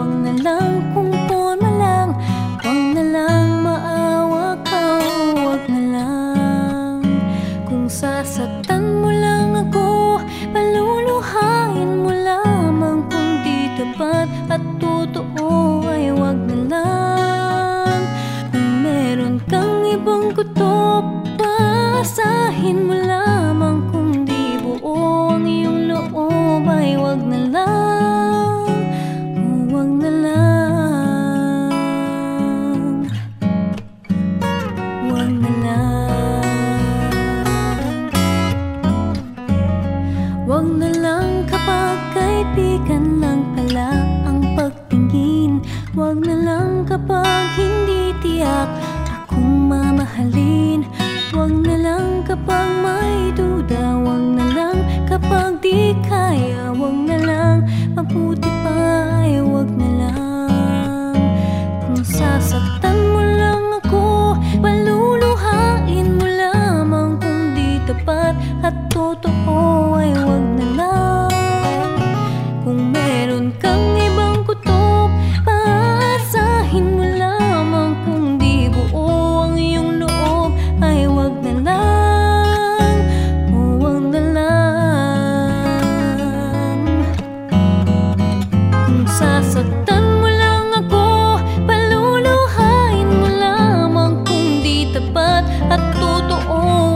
Huwag na lang kung forma lang Huwag na lang maawa ka Huwag na lang. Kung sasaktan mo lang ako Paluluhain mo lamang Kung di tapat at totoo ay huwag na lang. Kung meron kang ibang kutob Paasahin mo lamang kaibigan lang pala ang pagtingin. Huwag na lang kapag hindi tiyak akong mamahalin. Huwag na lang kapag may duda. Huwag na lang kapag di kaya. Huwag na lang mabuti pa. Ay huwag na lang. Kung sasaktan mo lang ako Paluluhain mo lamang kung di tapat at totoo. Ay huwag Saktan mo lang ako Paluluhain mo lamang Kung di tapat at totoo.